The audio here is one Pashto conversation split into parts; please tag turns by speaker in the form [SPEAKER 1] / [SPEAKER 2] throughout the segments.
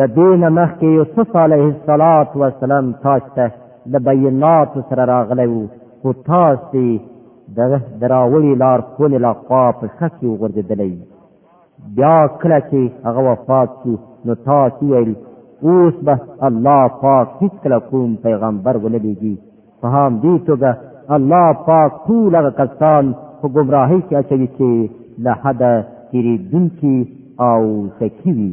[SPEAKER 1] لدین مخکې یوسف علیه السلام تاج ته د بینات سره راغلی وو خو تاسې د دراوړي لار پولې لا خوا په شکې وغورځېدلی بیا کله چې هغه وفات شو نو تاسې ویل اوس به الله پاک هیڅکله کوم پیغمبر ونه لېږي په همدې توګه الله پاک ټول هغه کسان په ګمراهۍ کې اچوي چې له حده تېرېدونکي او شکي وي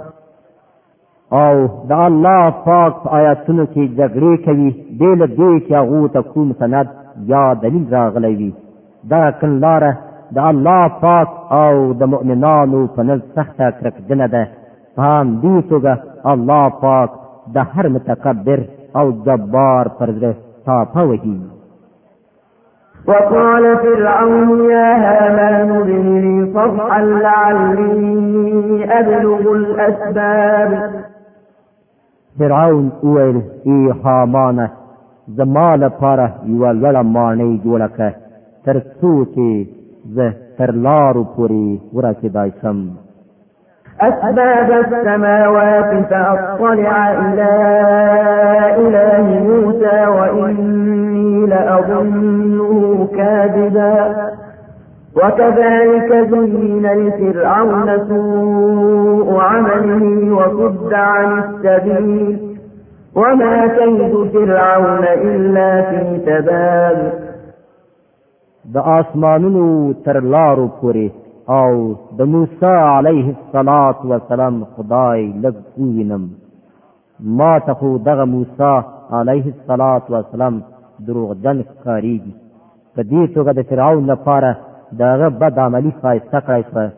[SPEAKER 1] او د الله پاک آیاتونو کې جګړې کوي دل دې چې هغه ته کوم سند یا دلیل راغلی وي دا کلاره د الله پاک او د مؤمنانو په نزد سخته کرکجنه ده پام دې توګه الله پاک د هر متکبر او جبار پر زړه صافه وهي
[SPEAKER 2] وقال فرعون يا هامان ابن لي صرحا لعلي أبلغ الأسباب
[SPEAKER 1] فرعون ویل ای حامانه زما لپاره یوه لوړه ماڼۍ جوړه کړه تر څو چې زه تر لارو پورې ورسېدای شم
[SPEAKER 2] أسباب السماوات فأطلع إلى إله موسى وإني لأظنه كاذبا وكذلك زين لفرعون سوء عمله وصد عن السبيل وما كيد فرعون إلا في تباب د
[SPEAKER 1] آسمانونو تر لارو پورې او د موسی علیه السلام خدای لږ وینم ما ته خو دغه موسی علیه السلام دروغجن ښکاریږي په دې توګه د فرعون لپاره دغه بد عملی ښایسته کړای شوه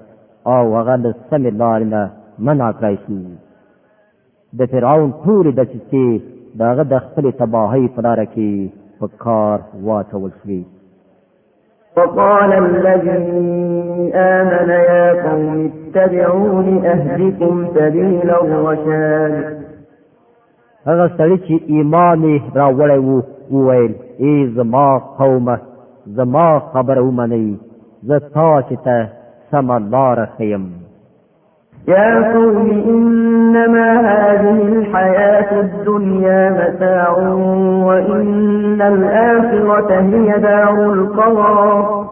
[SPEAKER 1] او هغه د سمې لارې نه منع کړای شي د فرعون ټولې دسیسې د هغه د خپلې تباهۍ په لاره کې په کار واچول شوي
[SPEAKER 2] وقال الذي آمن يا قوم اتبعون أهلكم سبيل الرشاد
[SPEAKER 1] هغه سړی چې ایمان راوړی وو وویل ای زما قومه زما خبره ومنئ زه تاسو ته سم لار خیم
[SPEAKER 2] يا قوم إنما هذه الحياة الدنيا متاع وإن الآخرة هي دار القرار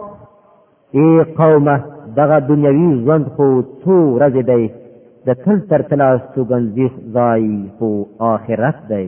[SPEAKER 1] اي قومه دغه دنیوي ژوند خو څو ورځې دی د تل تر تلاش توګنځي ځای خو آخرت دی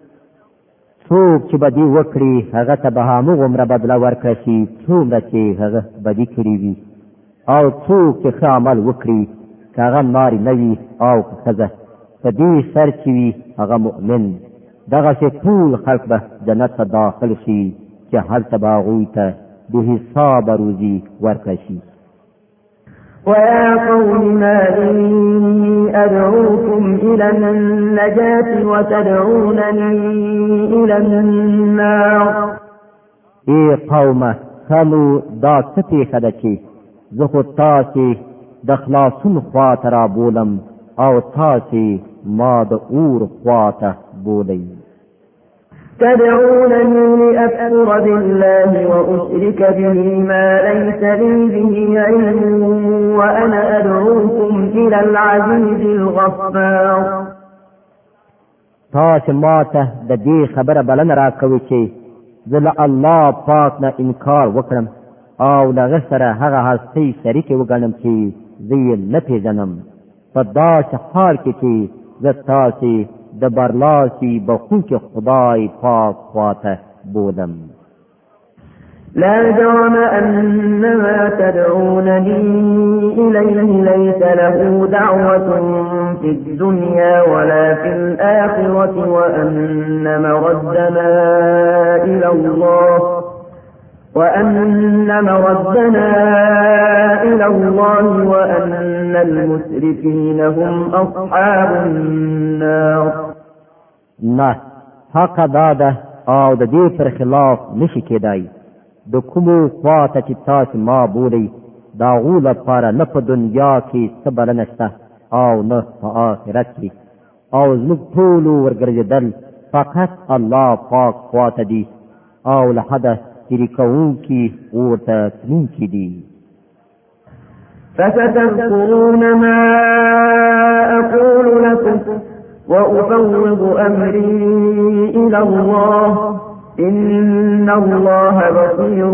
[SPEAKER 2] څوک
[SPEAKER 1] چې بدی وکړي هغه ته به همغومره بدله ورکړه شي څومره چې هغه بدی کړي وي او څوک چې ښه عمل وکړي که هغه نارې نه وي او ښځه په دې سر چې وي هغه مؤمن دغسې ټول خلق به جنت ته داخل شي چې هلته به هغوی ته د حسابه روزي ورکړه شي
[SPEAKER 2] ويا قوم ما لي أدعوكم إلى النجاة وتدعونني إلى النار
[SPEAKER 1] اي قومه سالو دا سپی خده چی زخو تاسی د خلاصون خواته را بولم او تاسی ما د اور خواته بولئ
[SPEAKER 2] تدعونني لأكفر بالله وأشرك به ما ليس لي به علم وأنا أدعوكم إلى العزيز الغفار
[SPEAKER 1] تاش چې ما ته د دې خبره بلنه راکوي چې زه الله پاک نه انکار وکړم او دغه غسر هغه هستۍ شریکې وګڼم چې زه یې نه پېژنم په داسې حال کې چې زه د برلاسی خوک خدای پاک خواته بودم
[SPEAKER 2] لا جرم أن ما تدعونني إليه ليس له دعوة في الدنيا ولا في الآخرة وأن مردنا إلى الله وأن مردنا إلى الله وأن المسرفين هم أصحاب النار
[SPEAKER 1] نه حق دا ده او د دې پر خلاف نشي کېدای د کومو خوا ته چې تاسو ما بولئ دا غول لپاره نه په دنیا کې صبر نشته او نه په آخرت کې او زموږ ټول ورګرځیدل فقط الله پاک خواته دي او له حده شریکون کی ورته تنین کی دي
[SPEAKER 2] فستذكرون ما أقول لكم وأفوض أمري إلى الله إن الله بصير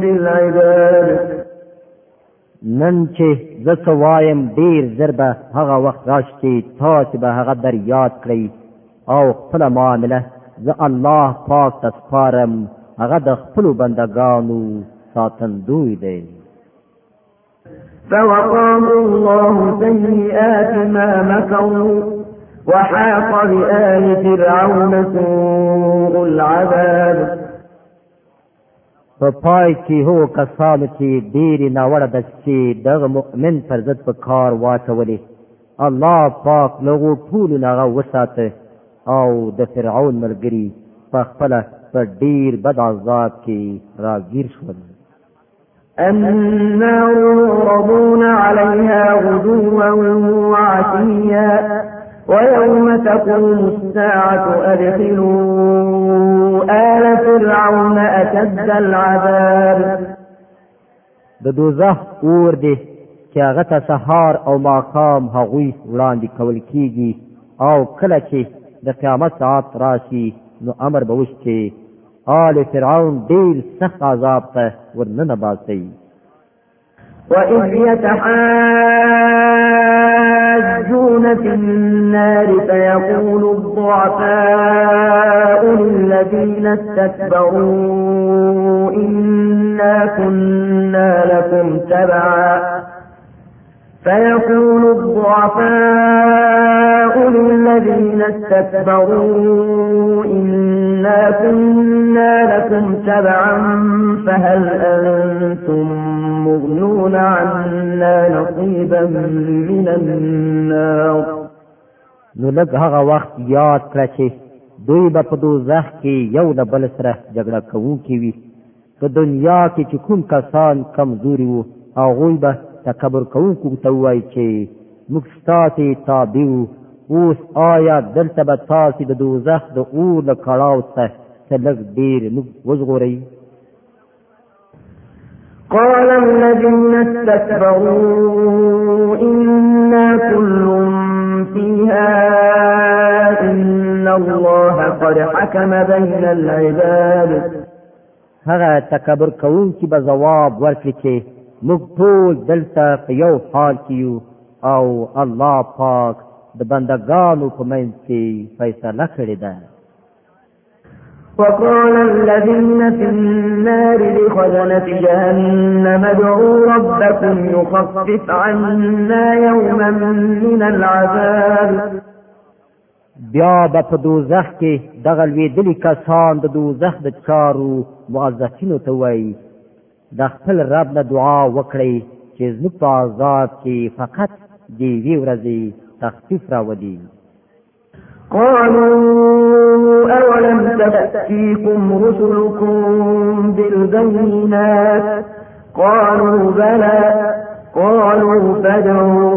[SPEAKER 2] بالعباد
[SPEAKER 1] نن چې زه څه وایم ډېر زر به هغه وخت راشي چې تاسې به هغه در یاد کړئ او خپله معامله زه الله پاک ته سپارم هغه د خپلو بندګانو ساتندوی دی
[SPEAKER 2] فوقاه الله سیئات ما مکروا وحاق بآل فرعون سوء العذاب
[SPEAKER 1] په پای کې هو کسانو چې ډېری ناوړه د چې دغه مؤمن پر ضد په کار واچولې الله پاک لغو ټول ناغه وساته او د فرعون مرګري په خپل په ډېر بد عذاب کې راګیر شول
[SPEAKER 2] النار يعرضون عليها غدوا وعشيا ويوم تقوم الساعة أدخلوا آل فرعون أشد العذاب
[SPEAKER 1] د دوزه اور دی چې هغه ته سهار او ماقام هغوی وړاندې کول کیږي او کله چې د قیامت ساعت راشي نو امر به وشي آل فرعون ډیر سخت عذاب ته ورننه باسي
[SPEAKER 2] وَإِذْ يَتَحَاجُّونَ يحجون في النار فيقول الضعفاء للذين استكبروا إنا كنا لكم تبعا فيقول الضعفاء للذين استكبروا إنا كنا لكم تبعا فهل أنتم مغنون عنا نصيبا من النار
[SPEAKER 1] نو لږ هغه وخت یاد کړه چې دوی به په دوزخ کې یو د بل سره جګړه کوونکي وي په دنیا کې چې کوم کسان کمزوري وو هغوی به تکبر کوونکو ته وایي چې موږ ستاسې تابع اوس آیا دلته به تاسو د دوزخ د اور له کړاو څخه لږ ډیر وژغورئ
[SPEAKER 2] قال الذين استكبروا إنا كل فيها إن الله قد حكم بين العباد
[SPEAKER 1] هغه تکبر کوون چې به جواب ورکړي چې موږ ټول دلته په یو حال کې یو او الله پاک د بندگانو په منځ کې فیصله کړې ده
[SPEAKER 2] وقال الذين في النار لخزنة جهنم ادعوا ربكم يخفف عنا يوما من العذاب
[SPEAKER 1] بیا به په دوزخ کې دغه لویدلي کسان د دوزخ د چارو موظفینو ته وایي د خپل رب نه دعا وکړئ چې زموږ په عذاب کې فقط د یوې ورځې تخفیف راولي
[SPEAKER 2] قالوا أولم تأتيكم رسلكم بالبينات قالوا بلى قالوا فدعوا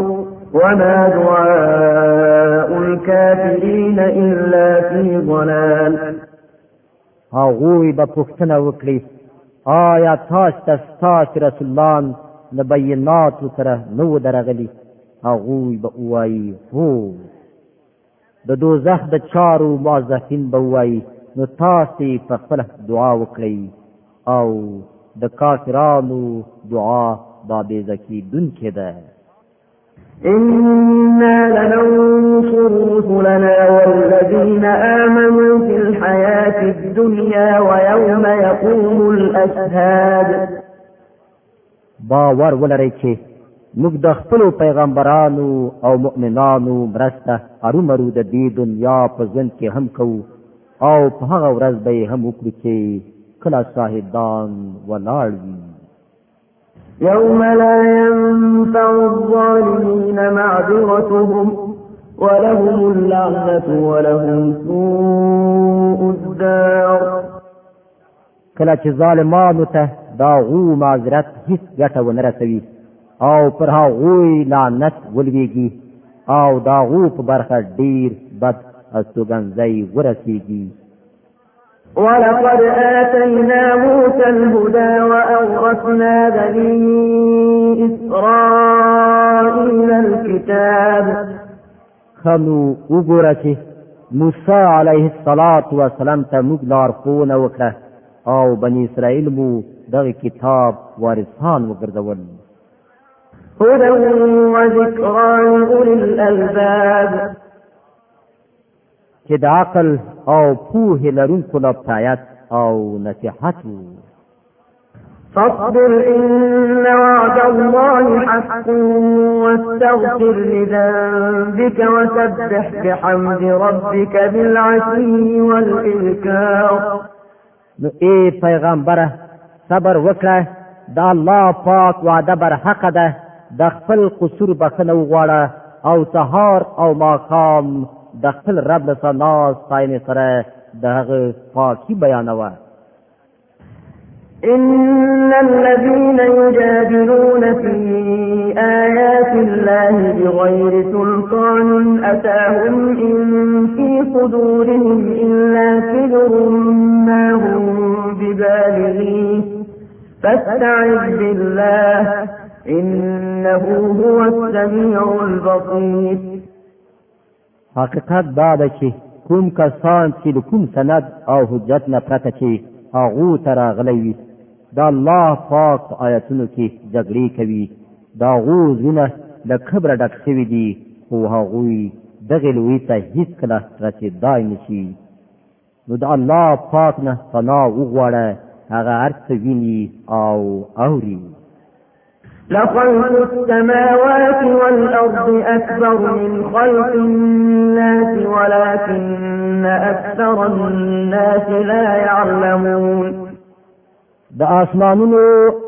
[SPEAKER 2] وما دعاء الكافرين إلا في ضلال
[SPEAKER 1] هغوی به پوښتنه وکړي آیا تاش تاش رسولان له بیناتو سره نو درغلي هغوی به وایي هو د دوزخ د چارو مازحین به وایي نو تاسو په خپل دعا وکړئ او د کافرانو دعا دا به زکی دن کې ده
[SPEAKER 2] إنا لننصر رسلنا والذين آمنوا في الحياة الدنيا ويوم يقوم الأشهاد
[SPEAKER 1] باور ولرئ چې موږ د خپل پیغمبرانو او مؤمنانو مرسته ارومرو د دې دنیا په ژوند کې هم کوو او په هغه ورځ به هم وکړو چې کله صاحبان ولاړ وي
[SPEAKER 2] يوم لا ينفع الظالمين معذرتهم ولهم اللعنة ولهم سوء الدار
[SPEAKER 1] کله چې ظالمانو ته دا غو معذرت هیڅ ګټه ونه رسوي او پر هغوی لعنت ولویږي او دا غو په برخه ډیر بد استوګنځي ورسیږي
[SPEAKER 2] ولقد آتينا موسى الهدى وأورثنا بني إسرائيل الكتاب
[SPEAKER 1] خنو وګورئ موسی علیه الصلاۃ والسلام ته موږ لار خونه وکړه او بنی اسرائیل مو دغه کتاب وارثان وګرځول
[SPEAKER 2] هدى وذكرى لأولي الألباب
[SPEAKER 1] چې د عقل او پوهې لرونکو لپاره او نصيحت
[SPEAKER 2] فاصبر إن وعد الله حق واستغفر لذنبك وسبح بحمد ربك بالعشي والإذكار
[SPEAKER 1] نو اے پیغمبره صبر وکړه دا الله پاک وعده بر حق ده د خپل قصور بخنه وغواړه او سهار او ماقام د خپل رب له ثنا ستاینې سره دغه پاکي بیانوه
[SPEAKER 2] إن الذين يجادلون في آيات الله بغير سلطان أتاهم إن في صدورهم إلا كبر ما هم ببالغيه فاستعذ بالله انه هو السميع البصير
[SPEAKER 1] حقیقت دا ده چې کوم کسان چې کوم سند او حجت نه پرته چې هغه تر غلوي دا الله پاک آیتونو کې جګړې کوي دا غوز وینه د خبره ډک شوی دی او هغه دغه لوی ته هیڅ کله رسیدای نشي نو د الله پاک نه پناه وغواړه هغه هرڅه ویني او اوري
[SPEAKER 2] لخلق السماوات والأرض أكبر من خلق الناس ولكن أكثر الناس لا يعلمون
[SPEAKER 1] د آسمانونو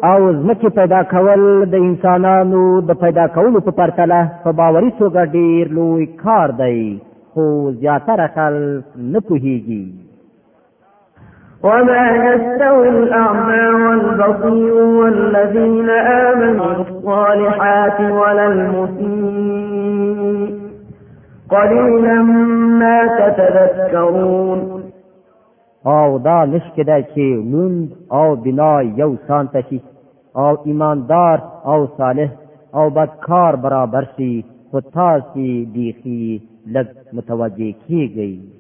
[SPEAKER 1] او ځمکې پیدا کول د انسانانو د پیدا کولو په پرتله په باوري توګه ډیر لوی کار دی خو زیاتره خلک نه پوهیږي
[SPEAKER 2] وما يستوي الأعمى والبصير والذين آمنوا الصالحات ولا المسيء قليلا ما تتذكرون
[SPEAKER 1] او دا نشکه ده چې مونږ او بنا یو شان تشي او ایماندار او صالح او بدکار برابر شي خو تاسو دیخي لګ متوجه کیږئ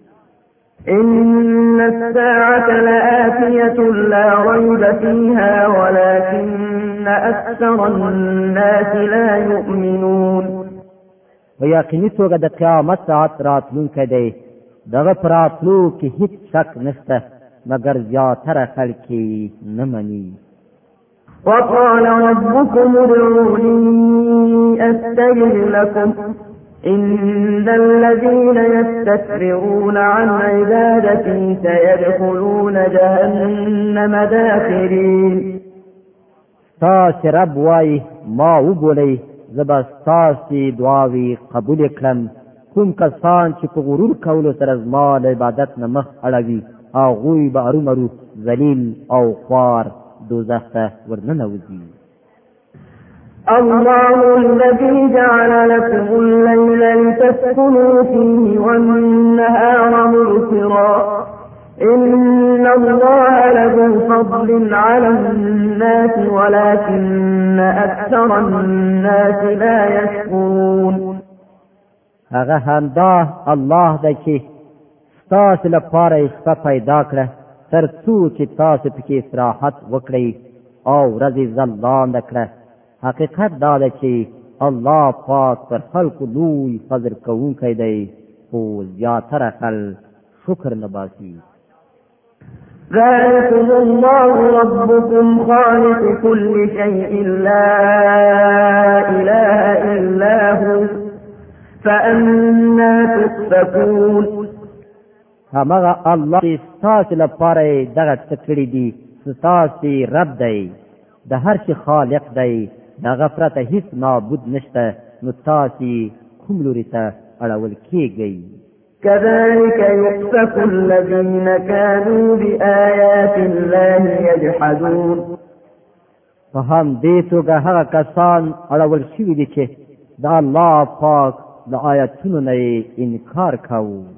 [SPEAKER 2] إن الساعة لآتية لا ريب فيها ولكن أكثر الناس لا يؤمنون
[SPEAKER 1] په یقیني توګه د قیامت ساعت راتلونکی دی دغه په راتلو کې هیڅ شک نشته مګر زیاتره خلک نه مني
[SPEAKER 2] وقال ربكم ادعوني استجب لكم إن الذين يستكبرون عن عبادتي سيدخلون جهنم داخرين
[SPEAKER 1] تاس رب وای ما وګولې زبا تاسې دعاوي قبول کړم کوم کسان چې په غرور کولو سره زما د عبادت نه مخ اړوي هغوی به ارومرو ذلیل او خوار دوزخ ته ورننوځي
[SPEAKER 2] الله الذي جعل لكم الليل لتسكنوا فيه والنهار مبصرا إن الله لذو فضل على الناس ولكن أكثر الناس لا يشكرون
[SPEAKER 1] هغه همدا الله دی چې ستاسو لپاره شپه پیدا کړه تر څو چې تاسو پکې استراحت وکړئ او رزي ځلانده کړه حقیقت دا ده چې الله پاک پر خلق لوی فضل کوونکی دی خو زیاتره خل شکر نه باسي
[SPEAKER 2] ذلكم الله ربكم خالق كل شيء لا إله إلا هو فأنا تؤفكون
[SPEAKER 1] همغه الله ستاسو لپاره دغه تکړی دی ستاسو رب دی د هر شي خالق دی دغه پرته هیڅ معبود نشته نو تاسو کوم لوري ته اړول کیږئ
[SPEAKER 2] كذلك يؤفك الذين كانوا بآيات الله يجحدون
[SPEAKER 1] فهم دې توګه هغه کسان اړول شوي دي چې دا الله پاک د آیاتونو نه انکار کاوه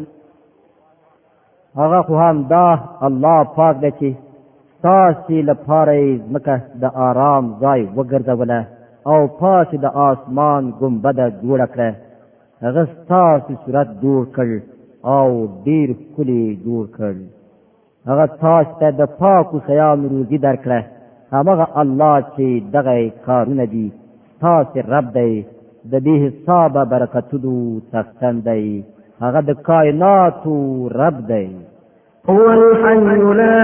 [SPEAKER 1] هغه خو هم دا الله پاک دی چې تاسې لپاره مکه د آرام ځای وګرځوله او پاسې د آسمان ګمبده جوړه کړه هغه ستاسې صورت جوړ کړ او ډیر کلی جوړ کړ هغه تاسې ته د پاکو شیانو روزي درکړه همغه الله چې دغه کارونه دي تاسې رب دی د دې حسابه برکتونو څښتن دی هغه د کائنات رب دی
[SPEAKER 2] هو الحي لا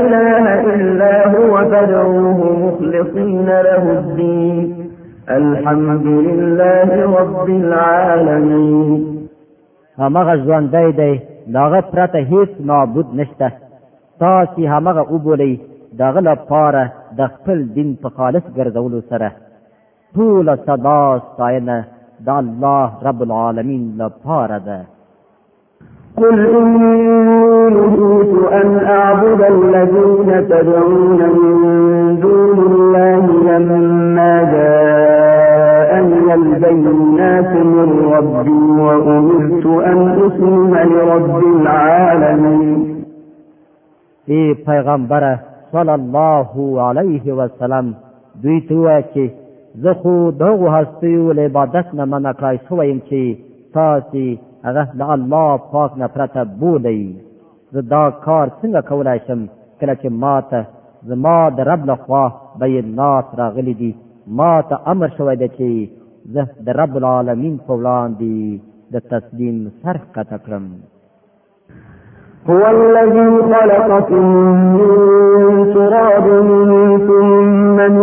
[SPEAKER 2] اله الا هو فدعوه مخلصين له الدين الحمد لله رب العالمين
[SPEAKER 1] همغه ځوان دی دی داغه پرته هیڅ معبود نشته تاسو همغه وبولئ داغه لپاره د خپل دین په خالص ګرځولو سره ټول صدا ستاینه دا الله رب العالمین لپاره ده
[SPEAKER 2] قل إني نهيت أن أعبد الذين تدعون من دون الله لما جاءني البينات من ربي وأمرت أن أسلم لرب العالمين
[SPEAKER 1] اي پیغمبر صلى الله عليه وسلم دوی ته چې زه خو دغو هستیو له عبادت نه منع کړای شوم چې تاسو هغه د الله پاک نه پرته بولئ زه دا کار څنګه کولای شم کله چې ماته زما د رب له خوا بینات راغلي دي ماته امر شوی دی چې زه د رب العالمین په وړاندې د تسلیم سر کته کړم
[SPEAKER 2] هو الذي خلقكم من تراب ثم من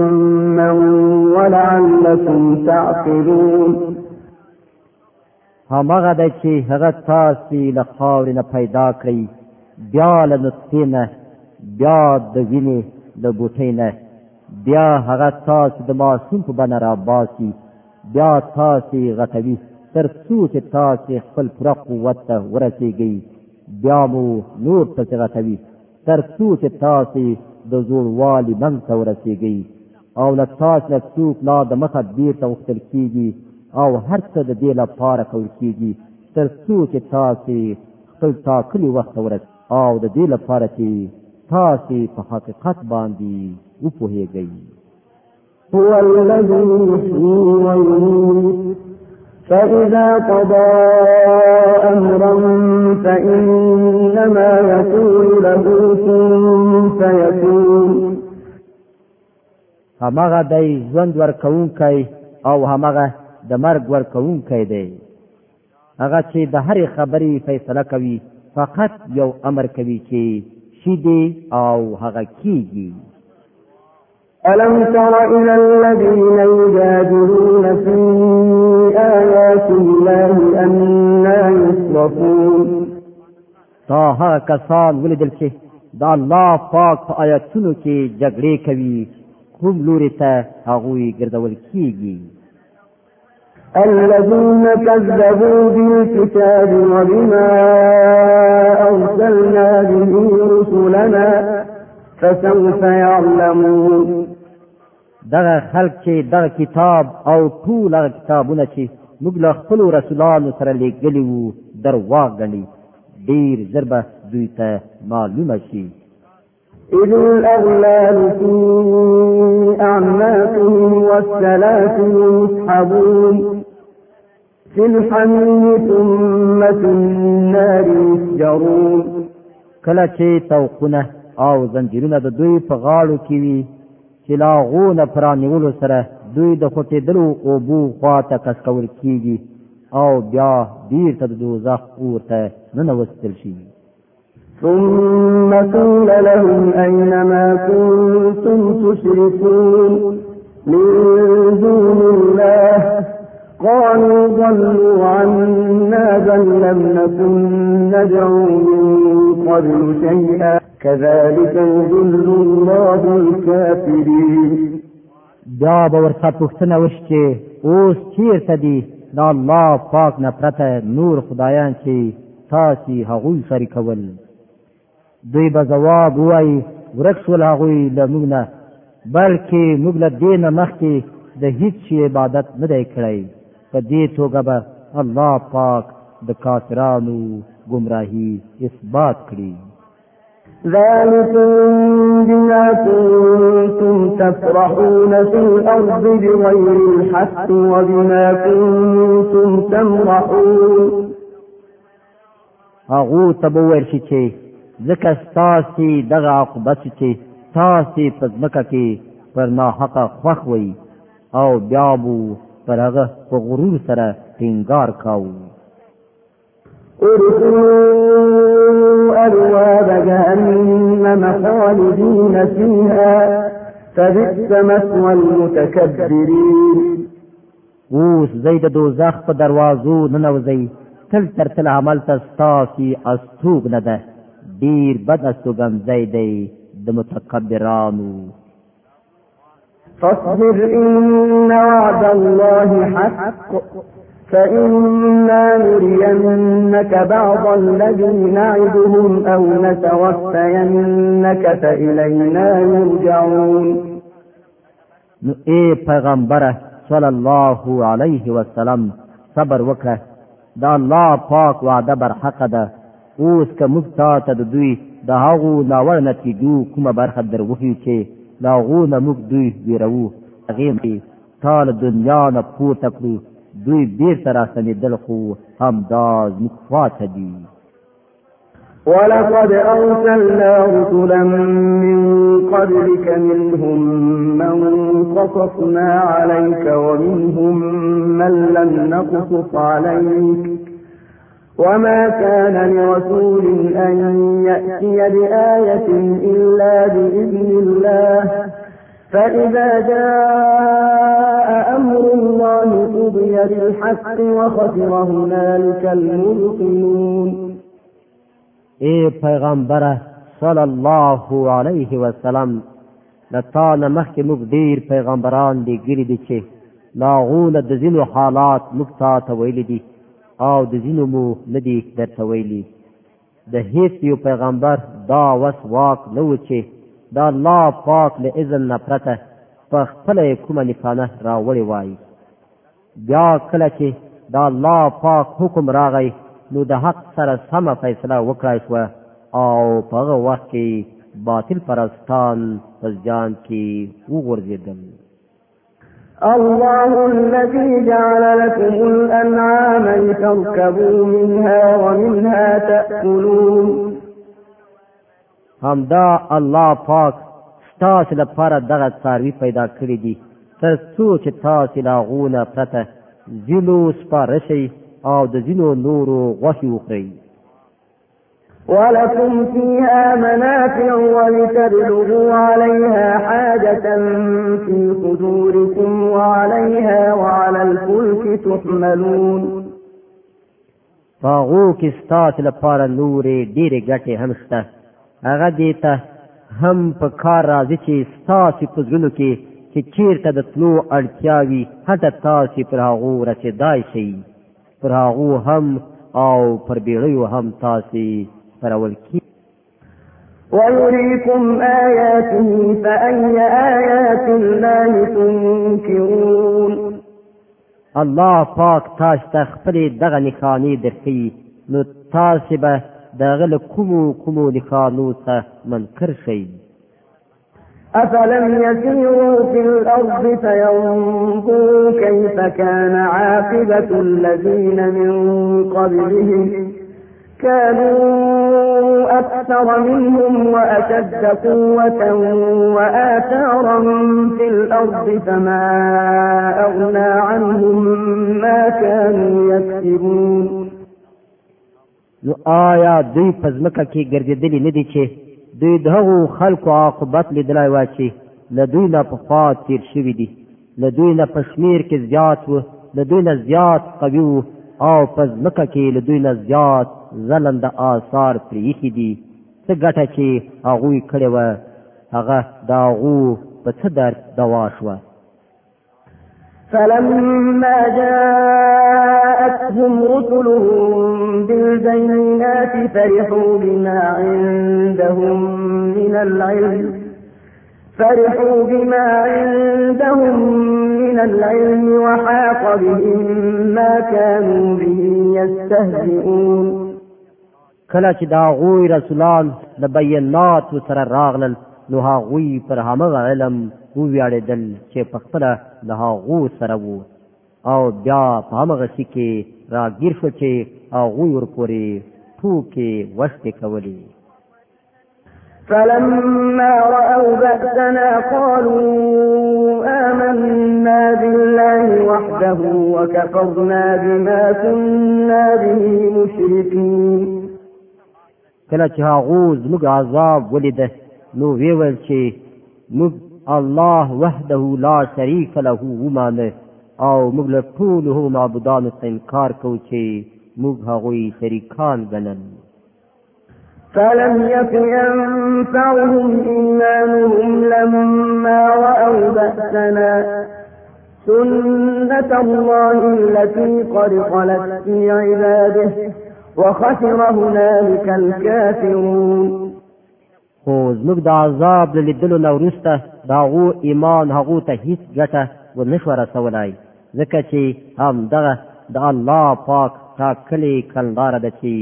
[SPEAKER 2] علما ولعلكم تعقلون
[SPEAKER 1] همغه د چې هغه تاسو له خاورې نه پیدا کړی بیا له نطفه نه بیا د وینې د بوټۍ نه بیا هغه تاسو د ماشوم په بنا را باسي بیا تاسو غټوي تر څو چې تاسو خپل پوره قوت ته ورسیږئ بیا مو نور ته غټوي تر څو چې تاسو د زوړوالي منځ ته ورسیږئ او له تاج نه څوک لا د مخه بیرته وختل کیږي او هر څه د دې لپاره کول کیږي تر څو چې تاسو خپل ټاکلي وخت ورس او د دې لپاره چې تاسو په حقیقت باندې وپوهیږئ
[SPEAKER 2] هو الذي يحيي ويميت فإذا قضى أمرا فإنما يقول له كن فيكون
[SPEAKER 1] همغه دی ژوند ورکوونکی او همغه د مرګ ورکوونکی دی هغه چې د هرې خبرې فیصله کوي فقط یو امر کوي چې شیدي او هغه کیږي
[SPEAKER 2] ألم تر إلى الذين يجادلون في آيات الله أنا يصرفون تا
[SPEAKER 1] هغه کسان ولیدل چې
[SPEAKER 2] دا الله پاک په آیاتونو
[SPEAKER 1] کې جګړې کوي کوم لوري ته هغوی ګرځول کیږي
[SPEAKER 2] الذين كذبوا بالكتاب وبما أرسلنا به رسلنا فسوف يعلمون
[SPEAKER 1] دغه خلق چې دغه کتاب او ټول هغه کتابونه چې موږ له خپل رسولانو سره لېږلي وو درواغ غني ډیر ضربه دوی ته معلومه شي
[SPEAKER 2] إذ الأغلال في أعناقهم والسلاسل يسحبون في الحميم ثم في النار يسجرون
[SPEAKER 1] کله چې توقونه او زنجیرونه د دوی په غاړو کې وي چې لاغونه پرانیولو سره دوی د خوټېدلو او بو خواته کشکول کیږي او بیا بیرته د دوزخ اور ته ننوستل شي
[SPEAKER 2] ثم قيل لهم أين ما كنتم تشركون من دون الله قالوا ضلوا عنا بل لم نكن ندعو من قبل شيئا كذلك يضل الله الكافرين
[SPEAKER 1] بیا به ورڅخه پوښتنه وشي اوس چیرته دي دا الله پاک نه پرته نور خدایان چې تاسو هغوی شریکول دوی به جواب وایي ورک شول هغوی له موږ نه بلکې موږ له دې نه مخکې د هیڅ شي عبادت نه دی کړی په دې توګه به الله پاک د کافرانو گمراهی اثبات کړي
[SPEAKER 2] ذلكم بما كنتم تفرحون في الأرض بغير الحق وبما كنتم تمرحون
[SPEAKER 1] هغو تبویل شي چې ځکه ستاسې دغه عاقبت چې ستاسې په ځمکه کې پر ناحقه خوښ وئ او بیا بو پر هغه په غرور سره ټینګار کاوه
[SPEAKER 2] ارسلوا أبواب جهنم خالدين فيها فبئس مثوى المتكبرين
[SPEAKER 1] اوس زید دوزخ په دروازو ننوځي تل تر تل عمل تستاسي استوګ نه ده ډیر بد استوګنځي دی د متکبرانو
[SPEAKER 2] فاصبر إن وعد الله حق فإنا نرينك بعض الذي نعدهم أو نتوفينك فإلينا يرجعون
[SPEAKER 1] نو اے پیغمبره صلی الله علیه وسلم صبر وکړه دا الله پاک وعده بر حق ده اوس که موږ تا ته د دوی د هغو ناوړه نتیجو کومه برخه در وښیو چې د هغو نه موږ دوی ویروو هغې تا له دنیا نه پورته کړو دوی بیرته راستنېدل خو همدا زموږ خواته دي
[SPEAKER 2] ولقد أرسلنا رسلا من قبلك منهم من قصصنا عليك ومنهم من لم نقصص عليك وما كان لرسول أن يأتي بآية إلا بإذن الله فإذا جاء أمر الله قضي بالحق وخسر هنالك المبطلون
[SPEAKER 1] اے پیغمبره صلی الله علیه وسلم د تا نه مخکې موږ ډیر پیغمبران لېږلي دي چې لاغونه د ځینو حالات موږ تا ته ویلي دي او د زینو مو ندی درته ویلي د هیڅ یو پیغمبر دا وس واک نه و چې دا الله پاک له اذن نه پرته په خپل کومه نکانه راوړی وای بیا کله چې دا الله پاک حکم راغی نو د حق سره سمه فیصله وکړای شو او په هغه وخت کې باطل پرستان پس جان کې وګرځیدل
[SPEAKER 2] الله الذي جعل لكم الأنعام لتركبوا منها ومنها تأكلون
[SPEAKER 1] همدا الله پاک ستاسو لپاره دغه څاروي پیدا کړی دي تر څو چې تاسو لاغونه پرته ځینو سپاره شئ او د ځینو نورو غوښې وخورئ
[SPEAKER 2] ولكم فيها منافع ولتبلغوا عليها حاجة في صدوركم وعليها وعلى الفلك تحملون
[SPEAKER 1] فاغو کې ستات لپاره نورې ډېرې ګټې هم شته هغه دې ته هم په کار راځي چې ستاسې په زړونو کې چې چیرته د تلو اړتیا وي هلته تاسې پر هغو رسېدای شئ پر هغو هم او پر بېړیو هم تاسې فلو الكيل
[SPEAKER 2] ويريكم آياته فأي آيات الله تنكرون
[SPEAKER 1] الله پاک تاش ته خپلې خاني درخي درکوي نو كمو كمو د من كرخي
[SPEAKER 2] أفلم يسيروا في الأرض فينظروا كيف كان عاقبة الذين من قبلهم كانوا أكثر منهم وأشد قوة وآثارا في الأرض فما أغنى عنهم ما كانوا يكسبون
[SPEAKER 1] نو آیا دوی پزمکه کې ګرځېدلی نه دي چې دوی دغه خلکو عاقبت لیدلای و چې له دوی نه پخوا تیر شوي دي له دوی نه پښمیر کې زیات و له دوی نه زیات قوي و او پس مکه کې له دوی نه زیات زلند آثار پریخي دي څه ګټه چې هغه کړي و هغه داغو په څه در دوا شو
[SPEAKER 2] فلما جاءتهم رسلهم بالبينات فرحوا بما عندهم من العلم فرحوا بما عندهم من العلم وحاق بهم ما كانوا به يستهزئون
[SPEAKER 1] کله چې دا غوی رسولان د بینات سره راغلل نو هغوی پر هغه علم وویاړېدل چې په خپل د هغو سره وو او بیا په هغه شي کې راګیر شو چې هغوی ورپورې ټوکې وشتې کولې
[SPEAKER 2] فلما رأوا بأسنا قالوا آمنا بالله وحده وكفرنا بما كنا به مشركين
[SPEAKER 1] کله چې هغه زموږ عذاب ولیده نو ویول چې موږ الله وحده لا شریک له ومانه او موږ له ټولو معبودانو څخه انکار کوو چې موږ هغوی شریکان ګڼل
[SPEAKER 2] فلم يكن ينفعهم إيمانهم لما رأوا بأسنا سنة الله التي قد خلت في عباده وخسر هنالك الكافرون
[SPEAKER 1] خو زموږ د عذاب له لیدلو نه وروسته د هغو ایمان هغو ته هیڅ ګټه ونه شوه رسولی ځکه چې همدغه د الله پاک ټاکلې کلداره ده چې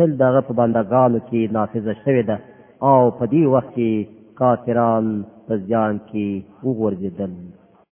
[SPEAKER 1] تل دغه په بندګانو کې نافذ شوې ده او په دې وخت کې کافران په ځان کې وګرځیدل